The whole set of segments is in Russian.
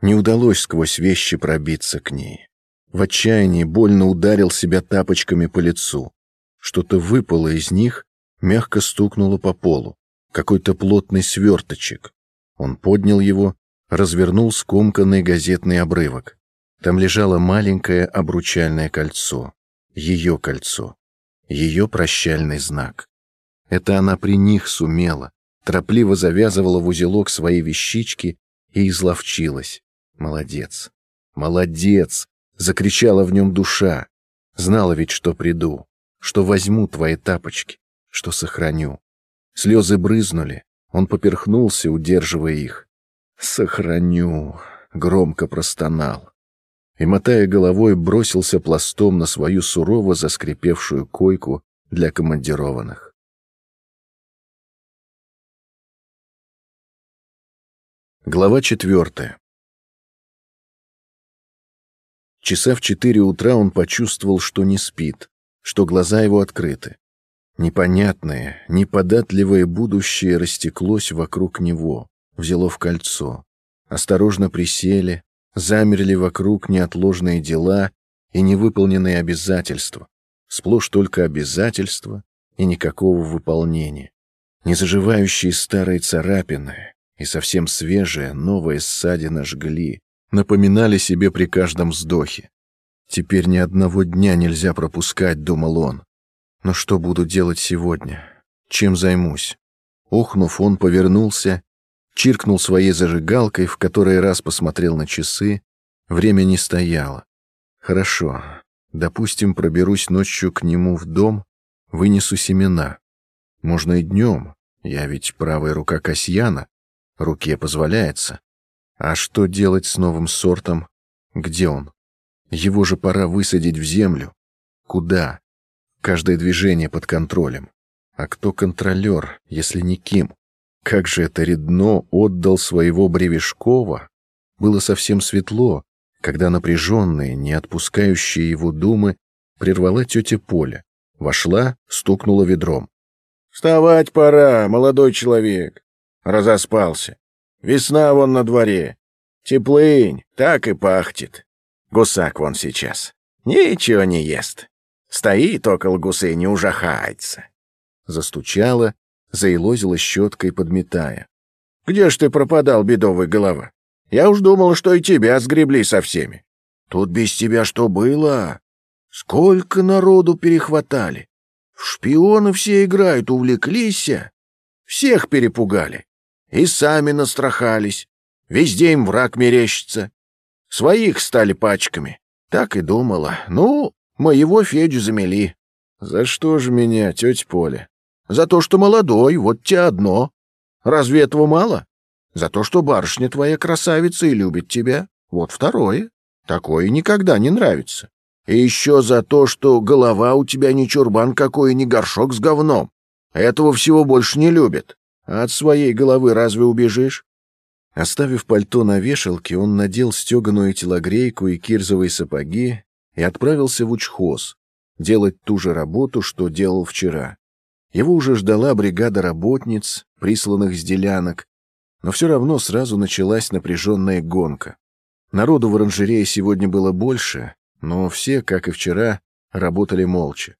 Не удалось сквозь вещи пробиться к ней. В отчаянии больно ударил себя тапочками по лицу. Что-то выпало из них, мягко стукнуло по полу. Какой-то плотный сверточек. Он поднял его, развернул скомканный газетный обрывок. Там лежало маленькое обручальное кольцо. Ее кольцо. Ее прощальный знак. Это она при них сумела. Торопливо завязывала в узелок свои вещички и изловчилась. Молодец. Молодец! Закричала в нем душа. Знала ведь, что приду, что возьму твои тапочки, что сохраню. Слезы брызнули. Он поперхнулся, удерживая их. «Сохраню!» — громко простонал и, мотая головой, бросился пластом на свою сурово заскрипевшую койку для командированных. Глава четвертая. Часа в четыре утра он почувствовал, что не спит, что глаза его открыты. Непонятное, неподатливое будущее растеклось вокруг него, взяло в кольцо. Осторожно присели, замерли вокруг неотложные дела и невыполненные обязательства. Сплошь только обязательства и никакого выполнения. Незаживающие старые царапины и совсем свежие новые ссадины жгли, напоминали себе при каждом вздохе. Теперь ни одного дня нельзя пропускать, думал он. Но что буду делать сегодня? Чем займусь? Охнув, он повернулся чиркнул своей зажигалкой, в который раз посмотрел на часы. Время не стояло. Хорошо. Допустим, проберусь ночью к нему в дом, вынесу семена. Можно и днем. Я ведь правая рука Касьяна. Руке позволяется. А что делать с новым сортом? Где он? Его же пора высадить в землю. Куда? Каждое движение под контролем. А кто контролер, если не Ким? Как же это Редно отдал своего Бревешкова? Было совсем светло, когда напряженные, не отпускающие его думы, прервала тетя Поля. Вошла, стукнула ведром. «Вставать пора, молодой человек!» Разоспался. «Весна вон на дворе. Теплынь, так и пахнет. Гусак вон сейчас. Ничего не ест. Стоит около гусы, не ужахается». Застучала, заилозила щеткой, подметая. «Где ж ты пропадал, бедовый голова? Я уж думал, что и тебя сгребли со всеми. Тут без тебя что было? Сколько народу перехватали? В шпионы все играют, увлеклись, всех перепугали. И сами настрахались. Везде им враг мерещится. Своих стали пачками. Так и думала. Ну, моего Федю замели. За что же меня, тетя Поля? За то, что молодой, вот те одно. Разве этого мало? За то, что барышня твоя красавица и любит тебя, вот второе. Такое никогда не нравится. И еще за то, что голова у тебя не чурбан какой, не горшок с говном. Этого всего больше не любят. От своей головы разве убежишь? Оставив пальто на вешалке, он надел стеганую телогрейку и кирзовые сапоги и отправился в учхоз делать ту же работу, что делал вчера. Его уже ждала бригада работниц, присланных с делянок, но все равно сразу началась напряженная гонка. Народу в оранжерее сегодня было больше, но все, как и вчера, работали молча.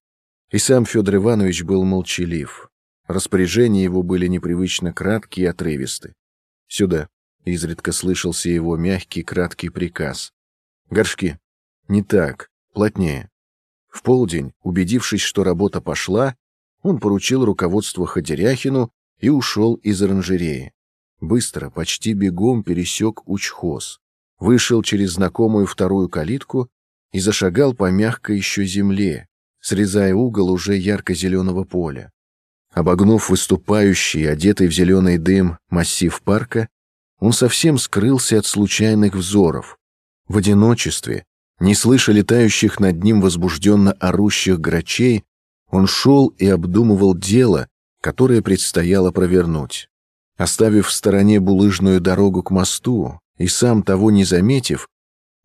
И сам Федор Иванович был молчалив. Распоряжения его были непривычно краткие и отрывисты. «Сюда», — изредка слышался его мягкий краткий приказ. «Горшки. Не так. Плотнее». В полдень, убедившись, что работа пошла, он поручил руководство Ходеряхину и ушел из оранжереи. Быстро, почти бегом пересек учхоз, вышел через знакомую вторую калитку и зашагал по мягкой еще земле, срезая угол уже ярко-зеленого поля. Обогнув выступающий, одетый в зеленый дым, массив парка, он совсем скрылся от случайных взоров. В одиночестве, не слыша летающих над ним возбужденно орущих грачей, он шел и обдумывал дело, которое предстояло провернуть. Оставив в стороне булыжную дорогу к мосту и сам того не заметив,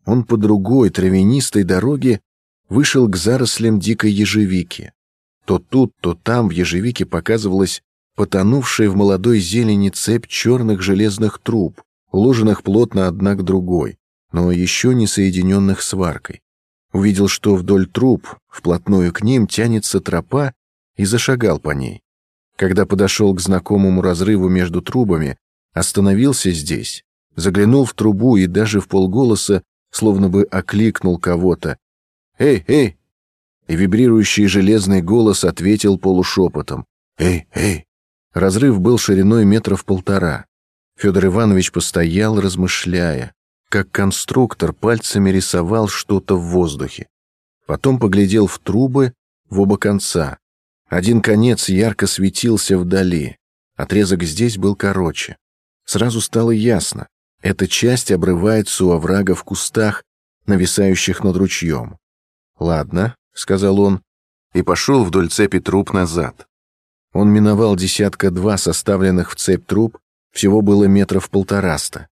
он по другой травянистой дороге вышел к зарослям дикой ежевики. То тут, то там в ежевике показывалась потонувшая в молодой зелени цепь черных железных труб, уложенных плотно одна к другой, но еще не соединенных сваркой. Увидел, что вдоль труб, вплотную к ним, тянется тропа, и зашагал по ней. Когда подошел к знакомому разрыву между трубами, остановился здесь, заглянул в трубу и даже в полголоса, словно бы окликнул кого-то. «Эй, эй!» И вибрирующий железный голос ответил полушепотом. «Эй, эй!» Разрыв был шириной метров полтора. Федор Иванович постоял, размышляя, как конструктор пальцами рисовал что-то в воздухе. Потом поглядел в трубы в оба конца. Один конец ярко светился вдали. Отрезок здесь был короче. Сразу стало ясно. Эта часть обрывается у оврага в кустах, нависающих над ручьем. «Ладно», — сказал он, и пошел вдоль цепи труб назад. Он миновал десятка-два составленных в цепь труб, всего было метров полтораста,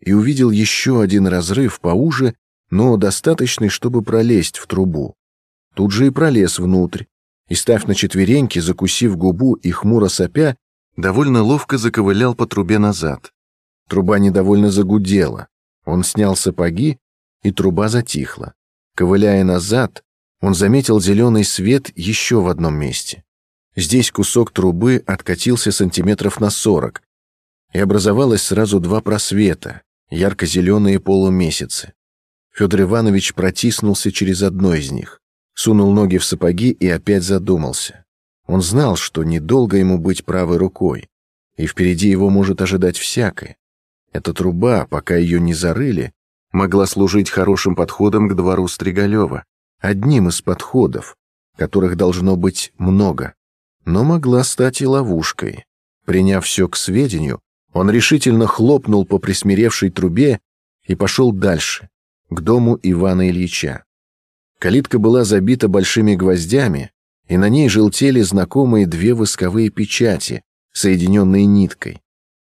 и увидел еще один разрыв поуже, но достаточный, чтобы пролезть в трубу. Тут же и пролез внутрь, и, став на четвереньки, закусив губу и хмуро сопя, довольно ловко заковылял по трубе назад. Труба недовольно загудела. Он снял сапоги, и труба затихла. Ковыляя назад, он заметил зеленый свет еще в одном месте. Здесь кусок трубы откатился сантиметров на сорок, и образовалось сразу два просвета, ярко-зеленые полумесяцы. Федор Иванович протиснулся через одно из них сунул ноги в сапоги и опять задумался. Он знал, что недолго ему быть правой рукой, и впереди его может ожидать всякое. Эта труба, пока ее не зарыли, могла служить хорошим подходом к двору Стригалева, одним из подходов, которых должно быть много, но могла стать и ловушкой. Приняв все к сведению, он решительно хлопнул по присмиревшей трубе и пошел дальше, к дому Ивана Ильича. Калитка была забита большими гвоздями, и на ней желтели знакомые две восковые печати, соединенные ниткой.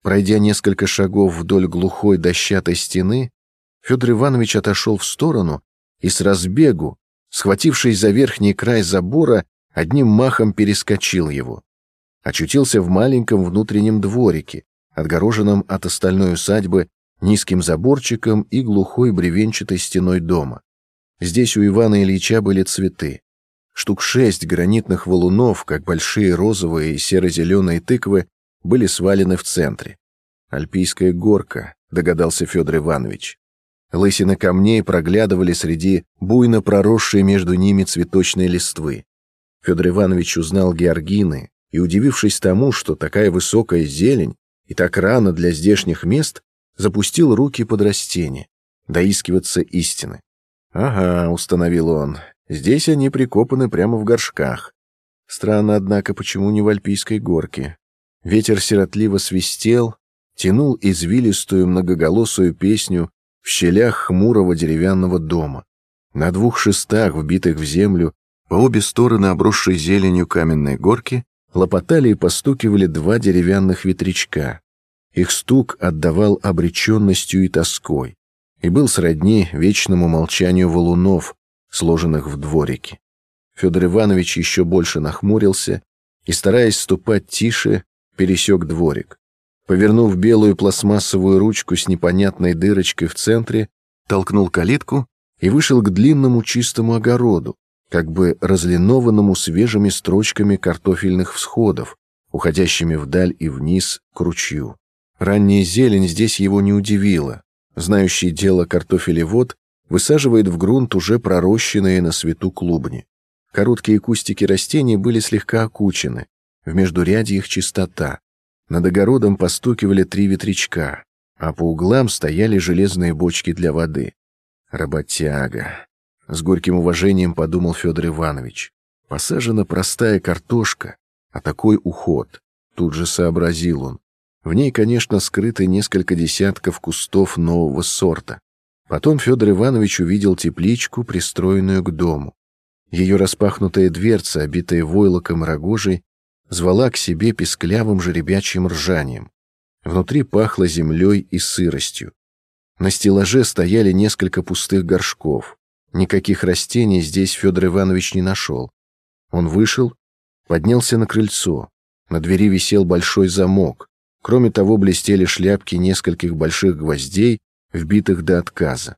Пройдя несколько шагов вдоль глухой дощатой стены, Федор Иванович отошел в сторону и с разбегу, схватившись за верхний край забора, одним махом перескочил его. Очутился в маленьком внутреннем дворике, отгороженном от остальной усадьбы низким заборчиком и глухой бревенчатой стеной дома. Здесь у Ивана Ильича были цветы. Штук шесть гранитных валунов, как большие розовые и серо-зеленые тыквы, были свалены в центре. «Альпийская горка», — догадался Федор Иванович. Лысины камней проглядывали среди буйно проросшей между ними цветочной листвы. Федор Иванович узнал георгины и, удивившись тому, что такая высокая зелень и так рано для здешних мест, запустил руки под растение, доискиваться истины. «Ага», — установил он, — «здесь они прикопаны прямо в горшках. Странно, однако, почему не в Альпийской горке. Ветер сиротливо свистел, тянул извилистую многоголосую песню в щелях хмурого деревянного дома. На двух шестах, вбитых в землю, по обе стороны обросшей зеленью каменной горки, лопотали и постукивали два деревянных ветрячка. Их стук отдавал обреченностью и тоской и был сродни вечному молчанию валунов, сложенных в дворике. Федор Иванович еще больше нахмурился и, стараясь ступать тише, пересек дворик. Повернув белую пластмассовую ручку с непонятной дырочкой в центре, толкнул калитку и вышел к длинному чистому огороду, как бы разлинованному свежими строчками картофельных всходов, уходящими вдаль и вниз к ручью. Ранняя зелень здесь его не удивила. Знающий дело картофелевод высаживает в грунт уже пророщенные на свету клубни. Короткие кустики растений были слегка окучены, в междуряде их чистота. Над огородом постукивали три ветрячка, а по углам стояли железные бочки для воды. Работяга. С горьким уважением подумал Федор Иванович. Посажена простая картошка, а такой уход. Тут же сообразил он. В ней, конечно, скрыты несколько десятков кустов нового сорта. Потом Федор Иванович увидел тепличку, пристроенную к дому. Ее распахнутая дверца, обитая войлоком рогожей, звала к себе песклявым жеребячьим ржанием. Внутри пахло землей и сыростью. На стеллаже стояли несколько пустых горшков. Никаких растений здесь Федор Иванович не нашел. Он вышел, поднялся на крыльцо. На двери висел большой замок. Кроме того, блестели шляпки нескольких больших гвоздей, вбитых до отказа.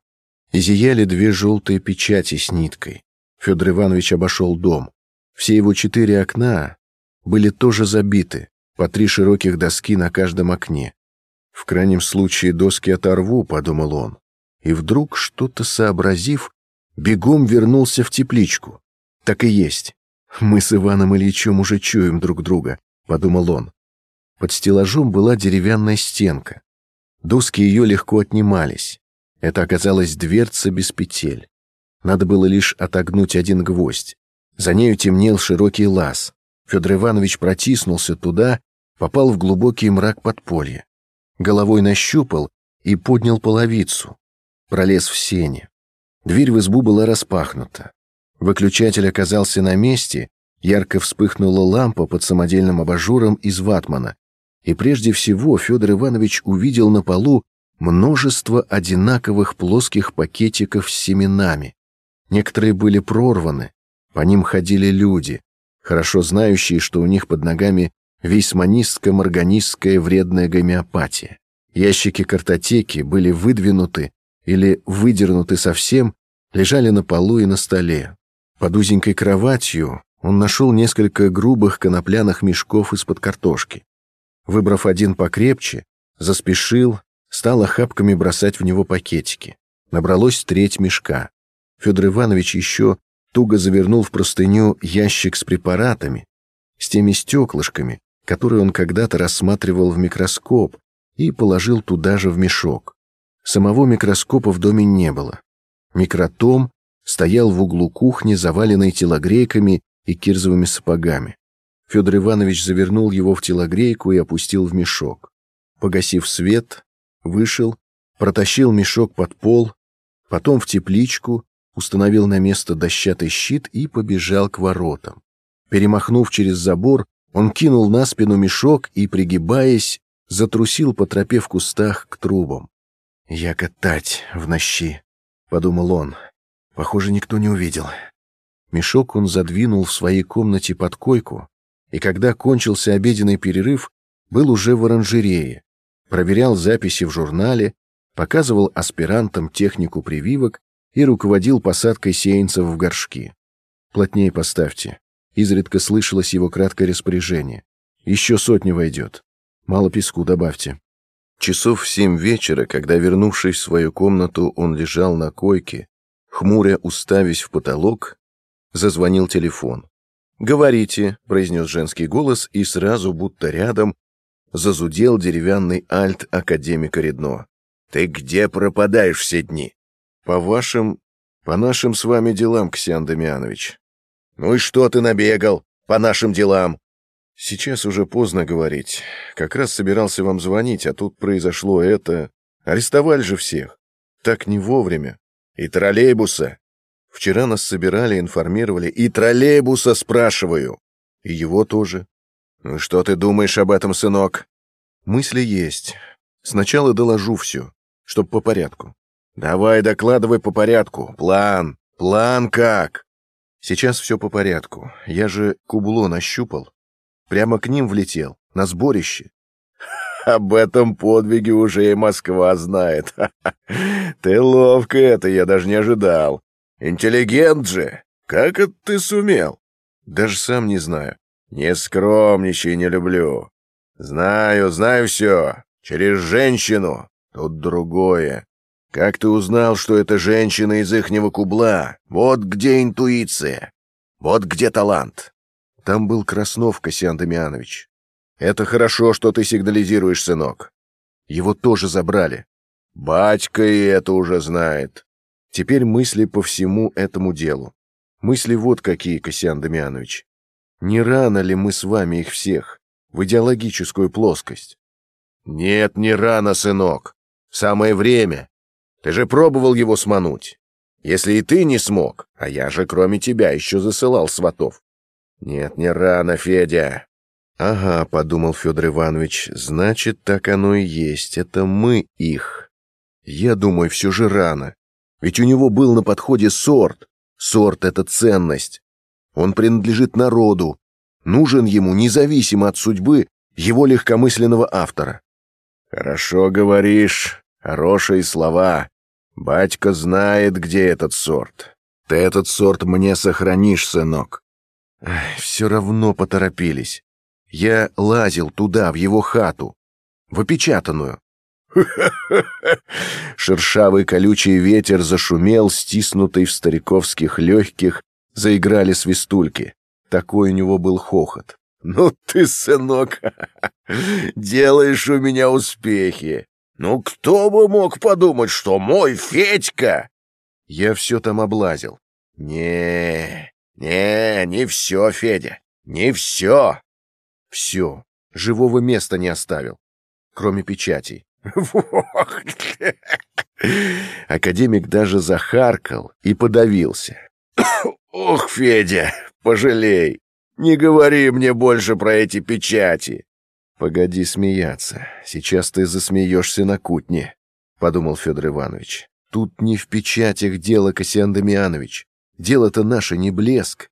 И зияли две желтые печати с ниткой. Федор Иванович обошел дом. Все его четыре окна были тоже забиты, по три широких доски на каждом окне. В крайнем случае доски оторву, подумал он. И вдруг, что-то сообразив, бегом вернулся в тепличку. Так и есть. Мы с Иваном Ильичем уже чуем друг друга, подумал он. Под стеллажом была деревянная стенка. Доски ее легко отнимались. Это оказалась дверца без петель. Надо было лишь отогнуть один гвоздь. За нею темнел широкий лаз. Федор Иванович протиснулся туда, попал в глубокий мрак подполья. Головой нащупал и поднял половицу. Пролез в сене. Дверь в избу была распахнута. Выключатель оказался на месте, ярко вспыхнула лампа под самодельным абажуром из ватмана. И прежде всего Федор Иванович увидел на полу множество одинаковых плоских пакетиков с семенами. Некоторые были прорваны, по ним ходили люди, хорошо знающие, что у них под ногами вейсманистско-морганистская вредная гомеопатия. Ящики картотеки были выдвинуты или выдернуты совсем, лежали на полу и на столе. Под узенькой кроватью он нашел несколько грубых конопляных мешков из-под картошки. Выбрав один покрепче, заспешил, стал охапками бросать в него пакетики. Набралось треть мешка. Федор Иванович еще туго завернул в простыню ящик с препаратами, с теми стеклышками, которые он когда-то рассматривал в микроскоп, и положил туда же в мешок. Самого микроскопа в доме не было. Микротом стоял в углу кухни, заваленный телогрейками и кирзовыми сапогами. Федор Иванович завернул его в телогрейку и опустил в мешок. Погасив свет, вышел, протащил мешок под пол, потом в тепличку, установил на место дощатый щит и побежал к воротам. Перемахнув через забор, он кинул на спину мешок и, пригибаясь, затрусил по тропе в кустах к трубам. «Я катать в нощи», — подумал он. Похоже, никто не увидел. Мешок он задвинул в своей комнате под койку, и когда кончился обеденный перерыв, был уже в оранжерее, проверял записи в журнале, показывал аспирантам технику прививок и руководил посадкой сеянцев в горшки. «Плотнее поставьте». Изредка слышалось его краткое распоряжение. «Еще сотни войдет. Мало песку добавьте». Часов в семь вечера, когда, вернувшись в свою комнату, он лежал на койке, хмуря уставясь в потолок, зазвонил телефон. «Говорите», — произнес женский голос, и сразу, будто рядом, зазудел деревянный альт академика Редно. «Ты где пропадаешь все дни?» По вашим... по нашим с вами делам, Ксян Дамианович. Ну и что ты набегал? По нашим делам? Сейчас уже поздно говорить. Как раз собирался вам звонить, а тут произошло это. Арестовали же всех. Так не вовремя. И троллейбуса. Вчера нас собирали, информировали. И троллейбуса спрашиваю. И его тоже. Ну что ты думаешь об этом, сынок? Мысли есть. Сначала доложу все, чтоб по порядку. Давай докладывай по порядку. План. План как? Сейчас все по порядку. Я же кубло нащупал. Прямо к ним влетел. На сборище. Об этом подвиге уже и Москва знает. Ты ловко это, я даже не ожидал. Интеллигент же. Как это ты сумел? Даже сам не знаю. Не скромничай, не люблю. Знаю, знаю все. Через женщину. Тут другое. Как ты узнал, что это женщина из ихнего кубла? Вот где интуиция. Вот где талант. Там был Краснов, Касьян Дамианович. Это хорошо, что ты сигнализируешь, сынок. Его тоже забрали. Батька и это уже знает. Теперь мысли по всему этому делу. Мысли вот какие, Касьян Дамианович. Не рано ли мы с вами их всех в идеологическую плоскость? Нет, не рано, сынок. Самое время. Ты же пробовал его смануть. Если и ты не смог, а я же кроме тебя еще засылал сватов. Нет, не рано, Федя. Ага, подумал Федор Иванович, значит, так оно и есть. Это мы их. Я думаю, все же рано. Ведь у него был на подходе сорт. Сорт — это ценность. Он принадлежит народу. Нужен ему, независимо от судьбы, его легкомысленного автора. «Хорошо говоришь, хорошие слова. Батька знает, где этот сорт. Ты этот сорт мне сохранишь, сынок». Все равно поторопились. Я лазил туда, в его хату, в опечатанную. Шершавый колючий ветер зашумел, стиснутый в стариковских легких, заиграли свистульки. Такой у него был хохот. «Ну ты, сынок, делаешь у меня успехи. Ну кто бы мог подумать, что мой Федька...» Я все там облазил. «Не, не, не все, Федя, не все». «Все, живого места не оставил, кроме печатей. Академик даже захаркал и подавился. «Ох, Федя, пожалей, не говори мне больше про эти печати!» «Погоди смеяться, сейчас ты засмеешься на кутне», — подумал Федор Иванович. «Тут не в печатях дело, Кассиан Дамианович. Дело-то наше не блеск.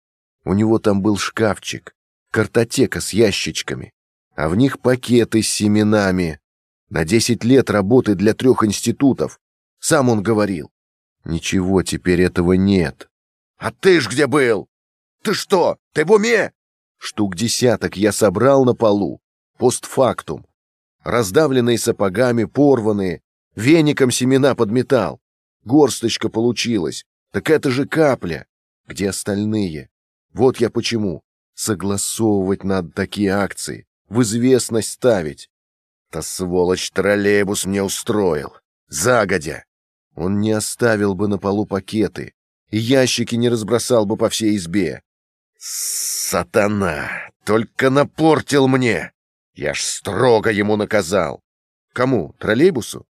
У него там был шкафчик, картотека с ящичками, а в них пакеты с семенами, на десять лет работы для трех институтов. Сам он говорил. Ничего теперь этого нет. А ты ж где был? Ты что, ты в уме? Штук десяток я собрал на полу. Постфактум. Раздавленные сапогами, порванные. Веником семена подметал. Горсточка получилась. Так это же капля. Где остальные? Вот я почему. Согласовывать надо такие акции. В известность ставить. Та сволочь троллейбус мне устроил. Загодя. Он не оставил бы на полу пакеты, и ящики не разбросал бы по всей избе. Сатана! Только напортил мне! Я ж строго ему наказал. Кому? Троллейбусу?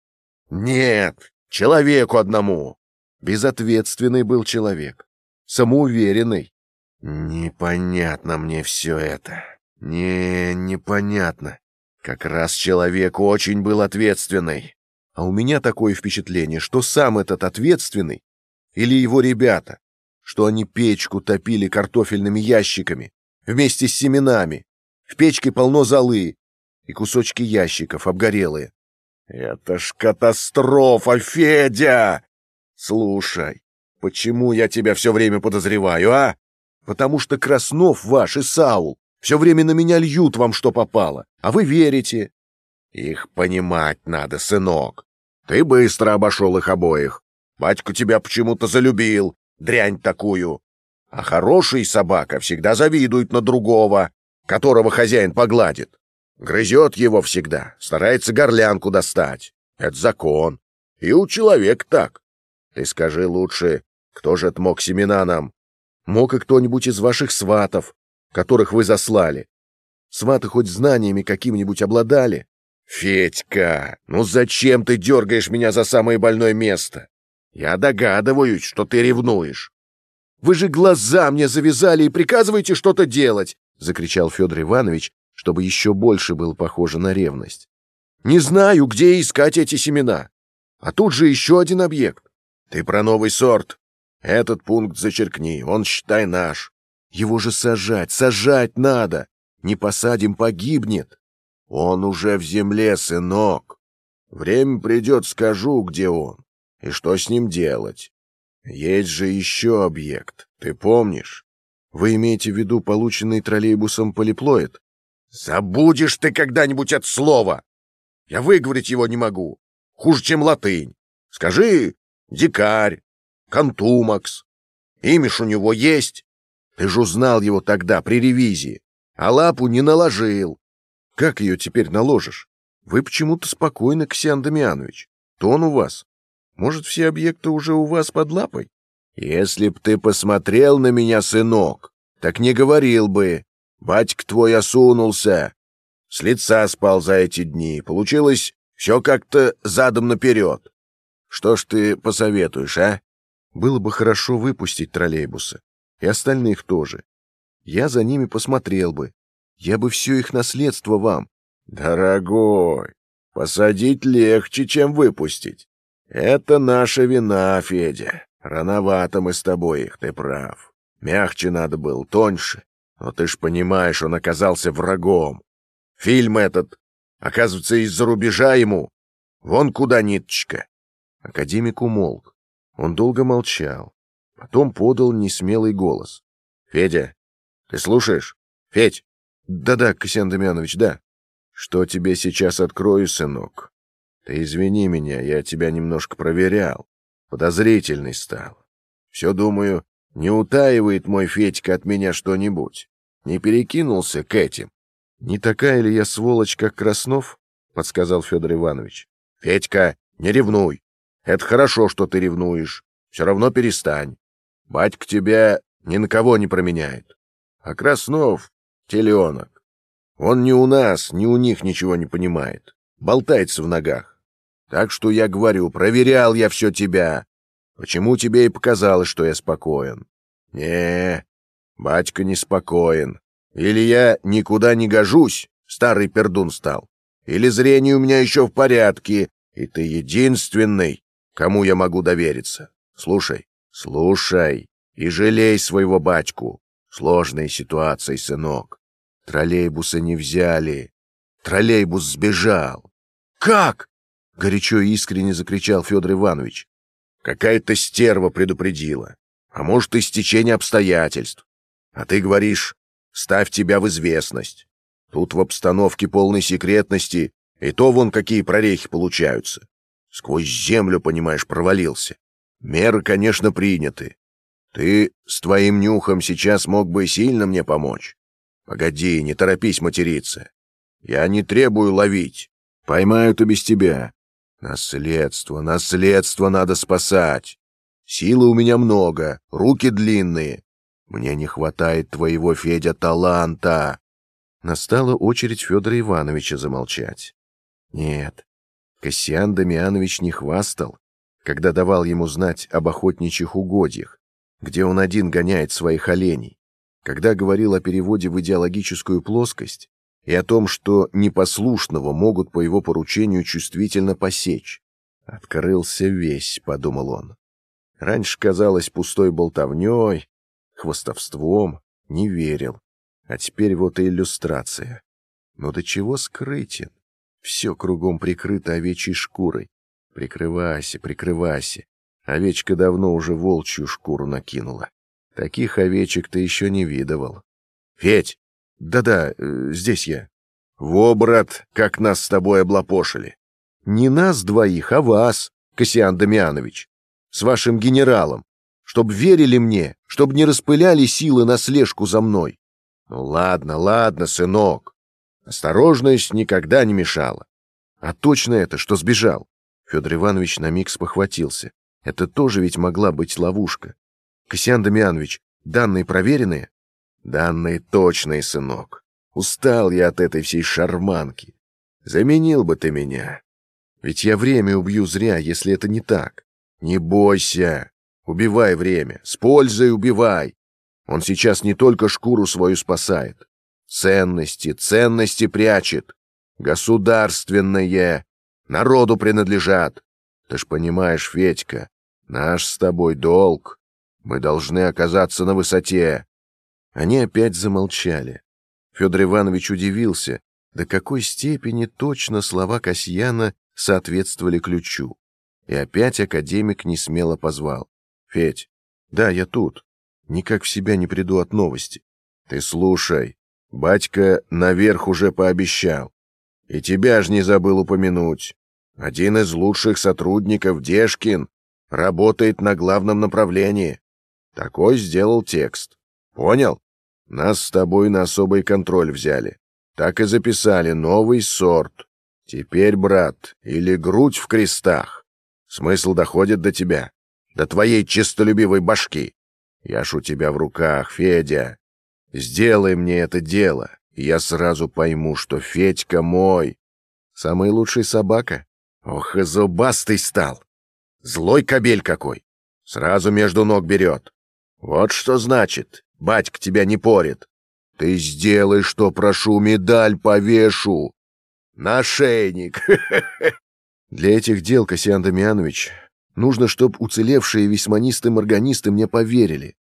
Нет, человеку одному. Безответственный был человек. Самоуверенный. Непонятно мне все это. Не, непонятно. Как раз человек очень был ответственный. А у меня такое впечатление, что сам этот ответственный или его ребята, что они печку топили картофельными ящиками вместе с семенами. В печке полно золы и кусочки ящиков обгорелые. Это ж катастрофа, Федя! Слушай, почему я тебя все время подозреваю, а? Потому что Краснов ваш и Саул все время на меня льют вам, что попало, а вы верите. Их понимать надо, сынок. Ты быстро обошел их обоих. Батька тебя почему-то залюбил, дрянь такую. А хороший собака всегда завидует на другого, которого хозяин погладит. Грызет его всегда, старается горлянку достать. Это закон. И у человека так. Ты скажи лучше, кто же отмог семена нам? Мог и кто-нибудь из ваших сватов, которых вы заслали. Сваты хоть знаниями какими-нибудь обладали? Федька, ну зачем ты дергаешь меня за самое больное место? Я догадываюсь, что ты ревнуешь. Вы же глаза мне завязали и приказываете что-то делать, закричал Федор Иванович, чтобы еще больше было похоже на ревность. Не знаю, где искать эти семена. А тут же еще один объект. Ты про новый сорт. Этот пункт зачеркни, он, считай, наш. Его же сажать, сажать надо. Не посадим, погибнет. Он уже в земле, сынок. Время придет, скажу, где он. И что с ним делать. Есть же еще объект, ты помнишь? Вы имеете в виду полученный троллейбусом полиплоид? Забудешь ты когда-нибудь от слова. Я выговорить его не могу. Хуже, чем латынь. Скажи «дикарь», «контумакс». Имя ж у него есть. Ты же узнал его тогда, при ревизии, а лапу не наложил. Как ее теперь наложишь? Вы почему-то спокойны, Ксян Дамианович. Тон у вас. Может, все объекты уже у вас под лапой? Если б ты посмотрел на меня, сынок, так не говорил бы. Батька твой осунулся. С лица спал за эти дни. Получилось все как-то задом наперед. Что ж ты посоветуешь, а? Было бы хорошо выпустить троллейбусы. И остальных тоже. Я за ними посмотрел бы. Я бы все их наследство вам. Дорогой, посадить легче, чем выпустить. Это наша вина, Федя. Рановато мы с тобой их, ты прав. Мягче надо было, тоньше. Но ты ж понимаешь, он оказался врагом. Фильм этот. Оказывается, из-за рубежа ему. Вон куда ниточка. Академик умолк. Он долго молчал. Потом подал несмелый голос. «Федя, ты слушаешь? Федь!» «Да-да, Касьян да. Что тебе сейчас открою, сынок? Ты извини меня, я тебя немножко проверял. Подозрительный стал. Все думаю, не утаивает мой Федька от меня что-нибудь. Не перекинулся к этим. Не такая ли я сволочь, как Краснов? Подсказал Федор Иванович. Федька, не ревнуй. Это хорошо, что ты ревнуешь. Все равно перестань. Батька тебя ни на кого не променяет. А Краснов — теленок. Он ни у нас, ни у них ничего не понимает. Болтается в ногах. Так что я говорю, проверял я все тебя. Почему тебе и показалось, что я спокоен? Не, батька не спокоен. Или я никуда не гожусь, старый пердун стал, или зрение у меня еще в порядке, и ты единственный, кому я могу довериться. Слушай, слушай и жалей своего батьку. Сложная ситуация, сынок. Троллейбуса не взяли. Троллейбус сбежал. Как? горячо и искренне закричал Федор Иванович. Какая-то стерва предупредила. А может, и стечение обстоятельств. А ты говоришь, ставь тебя в известность. Тут в обстановке полной секретности и то вон какие прорехи получаются. Сквозь землю, понимаешь, провалился. Меры, конечно, приняты. Ты с твоим нюхом сейчас мог бы сильно мне помочь. Погоди, не торопись материться. Я не требую ловить. Поймают и без тебя. Наследство, наследство надо спасать. Силы у меня много, руки длинные. Мне не хватает твоего, Федя, таланта. Настала очередь Федора Ивановича замолчать. Нет, Кассиан Дамианович не хвастал, когда давал ему знать об охотничьих угодьях, где он один гоняет своих оленей, когда говорил о переводе в идеологическую плоскость, и о том, что непослушного могут по его поручению чувствительно посечь. Открылся весь, подумал он. Раньше казалось пустой болтовней, хвостовством, не верил. А теперь вот и иллюстрация. Но до чего скрытен? Все кругом прикрыто овечьей шкурой. Прикрывайся, прикрывайся. Овечка давно уже волчью шкуру накинула. Таких овечек ты еще не видывал. Федь, да-да, э, здесь я. Во, брат, как нас с тобой облапошили. Не нас двоих, а вас, Кассиан Дамианович, с вашим генералом, чтоб верили мне, чтоб не распыляли силы на слежку за мной. Ну ладно, ладно, сынок. Осторожность никогда не мешала. А точно это, что сбежал. Федор Иванович на миг спохватился. Это тоже ведь могла быть ловушка. Кассиан Дамианович, данные проверенные? Данные точные, сынок. Устал я от этой всей шарманки. Заменил бы ты меня. Ведь я время убью зря, если это не так. Не бойся. Убивай время. С пользой убивай. Он сейчас не только шкуру свою спасает. Ценности, ценности прячет. Государственные. Народу принадлежат. Ты ж понимаешь, Федька, наш с тобой долг. Мы должны оказаться на высоте. Они опять замолчали. Федор Иванович удивился, до какой степени точно слова Касьяна соответствовали ключу. И опять академик не смело позвал. «Федь, да, я тут. Никак в себя не приду от новости. Ты слушай, батька наверх уже пообещал. И тебя ж не забыл упомянуть. Один из лучших сотрудников, Дешкин, работает на главном направлении. Такой сделал текст. Понял? Нас с тобой на особый контроль взяли. Так и записали новый сорт. Теперь, брат, или грудь в крестах. Смысл доходит до тебя, до твоей чистолюбивой башки. Я ж у тебя в руках, Федя. Сделай мне это дело, и я сразу пойму, что Федька мой. Самый лучший собака. Ох, и зубастый стал. Злой кобель какой. Сразу между ног берет. Вот что значит, батька тебя не порит. Ты сделай, что прошу, медаль повешу. Нашейник. Для этих дел, Касьян Дамьянович, нужно, чтоб уцелевшие весьманисты-морганисты мне поверили.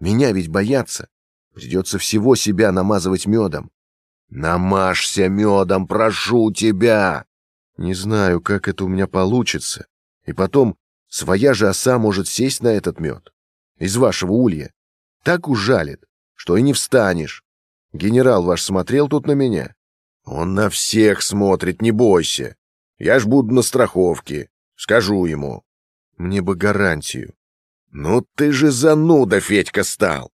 Меня ведь боятся. Придется всего себя намазывать медом. Намажься медом, прошу тебя. Не знаю, как это у меня получится. И потом, своя же оса может сесть на этот мед. Из вашего улья. Так ужалит, что и не встанешь. Генерал ваш смотрел тут на меня? Он на всех смотрит, не бойся. Я ж буду на страховке. Скажу ему. Мне бы гарантию. Ну ты же зануда, Федька, стал.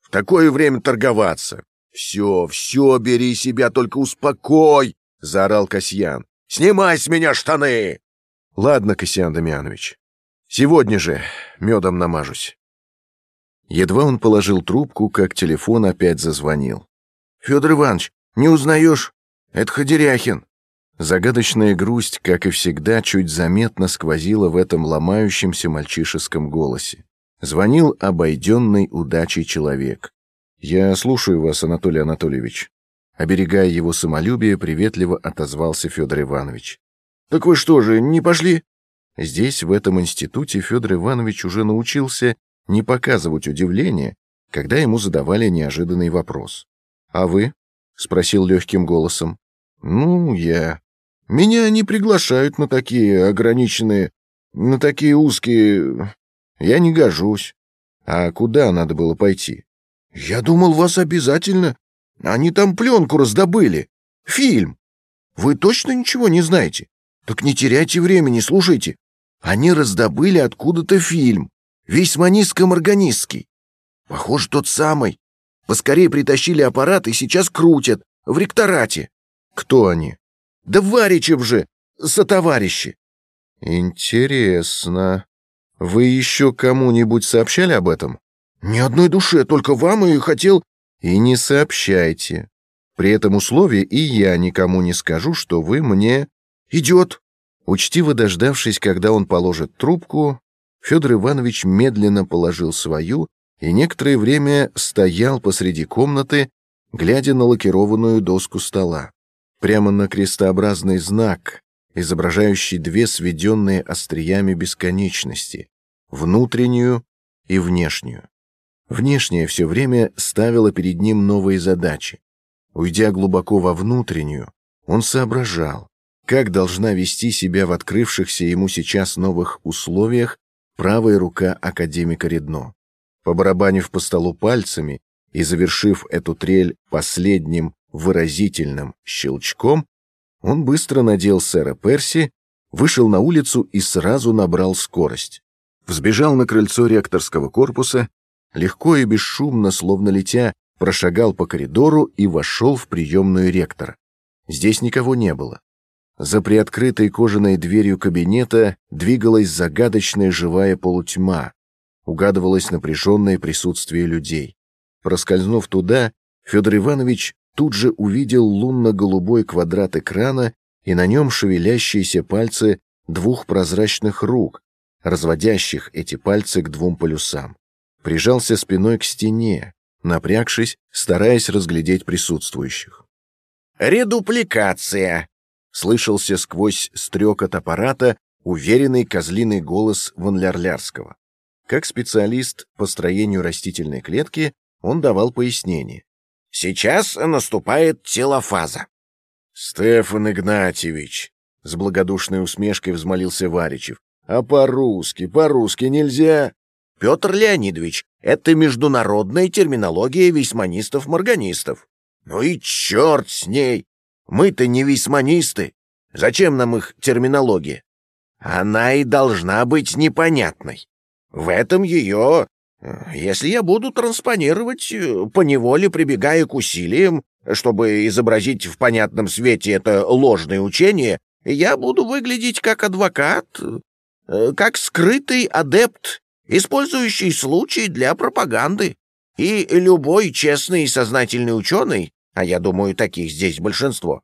В такое время торговаться. Все, все, бери себя, только успокой, заорал Касьян. Снимай с меня штаны! Ладно, Касьян Дамьянович. Сегодня же медом намажусь. Едва он положил трубку, как телефон опять зазвонил. Федор Иванович, не узнаешь? Это Ходеряхин. Загадочная грусть, как и всегда, чуть заметно сквозила в этом ломающемся мальчишеском голосе. Звонил обойденный удачей человек. «Я слушаю вас, Анатолий Анатольевич». Оберегая его самолюбие, приветливо отозвался Федор Иванович. «Так вы что же, не пошли?» Здесь, в этом институте, Федор Иванович уже научился не показывать удивление, когда ему задавали неожиданный вопрос. «А вы?» — спросил легким голосом. «Ну, я...» Меня не приглашают на такие ограниченные, на такие узкие... Я не гожусь. А куда надо было пойти? Я думал, вас обязательно. Они там пленку раздобыли. Фильм. Вы точно ничего не знаете? Так не теряйте времени, слушайте. Они раздобыли откуда-то фильм. Весь манистско-морганистский. Похоже, тот самый. Поскорее притащили аппарат и сейчас крутят. В ректорате. Кто они? Да Варичев же, сотоварищи. Интересно. Вы еще кому-нибудь сообщали об этом? Ни одной душе, только вам и хотел... И не сообщайте. При этом условии и я никому не скажу, что вы мне... Идет. Учтиво дождавшись, когда он положит трубку, Федор Иванович медленно положил свою и некоторое время стоял посреди комнаты, глядя на лакированную доску стола прямо на крестообразный знак, изображающий две сведенные остриями бесконечности, внутреннюю и внешнюю. Внешняя все время ставила перед ним новые задачи. Уйдя глубоко во внутреннюю, он соображал, как должна вести себя в открывшихся ему сейчас новых условиях правая рука академика Редно. Побарабанив по столу пальцами и завершив эту трель последним выразительным щелчком, он быстро надел сэра Перси, вышел на улицу и сразу набрал скорость. Взбежал на крыльцо ректорского корпуса, легко и бесшумно, словно летя, прошагал по коридору и вошел в приемную ректора. Здесь никого не было. За приоткрытой кожаной дверью кабинета двигалась загадочная живая полутьма, угадывалось напряженное присутствие людей. Проскользнув туда, Федор Иванович тут же увидел лунно-голубой квадрат экрана и на нем шевелящиеся пальцы двух прозрачных рук, разводящих эти пальцы к двум полюсам. Прижался спиной к стене, напрягшись, стараясь разглядеть присутствующих. «Редупликация!» — слышался сквозь стрекот аппарата уверенный козлиный голос Ванлярлярского. Как специалист по строению растительной клетки, он давал пояснение. Сейчас наступает телофаза. Стефан Игнатьевич, с благодушной усмешкой взмолился Варичев. А по-русски, по-русски нельзя. Петр Леонидович, это международная терминология весьманистов-морганистов. Ну и черт с ней! Мы-то не весьманисты. Зачем нам их терминология? Она и должна быть непонятной. В этом ее если я буду транспонировать, э, поневоле прибегая к усилиям, чтобы изобразить в понятном свете это ложное учение, я буду выглядеть как адвокат, э, как скрытый адепт, использующий случай для пропаганды. И любой честный и сознательный ученый, а я думаю, таких здесь большинство.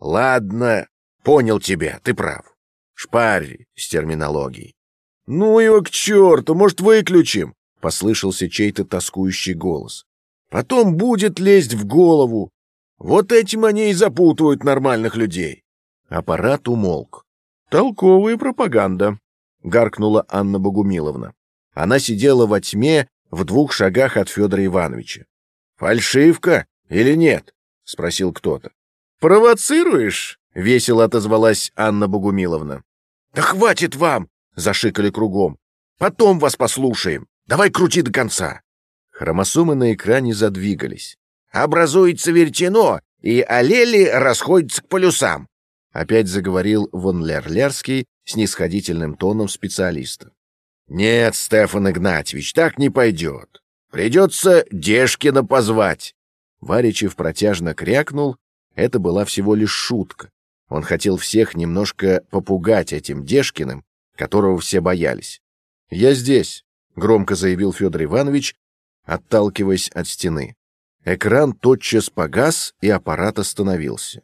Ладно, понял тебя, ты прав. Шпарь с терминологией. Ну его к черту, может, выключим? — послышался чей-то тоскующий голос. «Потом будет лезть в голову. Вот этим они и запутывают нормальных людей». Аппарат умолк. «Толковая пропаганда», — гаркнула Анна Богумиловна. Она сидела во тьме в двух шагах от Федора Ивановича. «Фальшивка или нет?» — спросил кто-то. «Провоцируешь?» — весело отозвалась Анна Богумиловна. «Да хватит вам!» — зашикали кругом. «Потом вас послушаем. Давай крути до конца». Хромосомы на экране задвигались. «Образуется веретено, и аллели расходятся к полюсам», — опять заговорил Вон Лерлерский с нисходительным тоном специалиста. «Нет, Стефан Игнатьевич, так не пойдет. Придется Дешкина позвать». Варичев протяжно крякнул. Это была всего лишь шутка. Он хотел всех немножко попугать этим Дешкиным, которого все боялись. «Я здесь», — громко заявил Федор Иванович, отталкиваясь от стены. Экран тотчас погас, и аппарат остановился.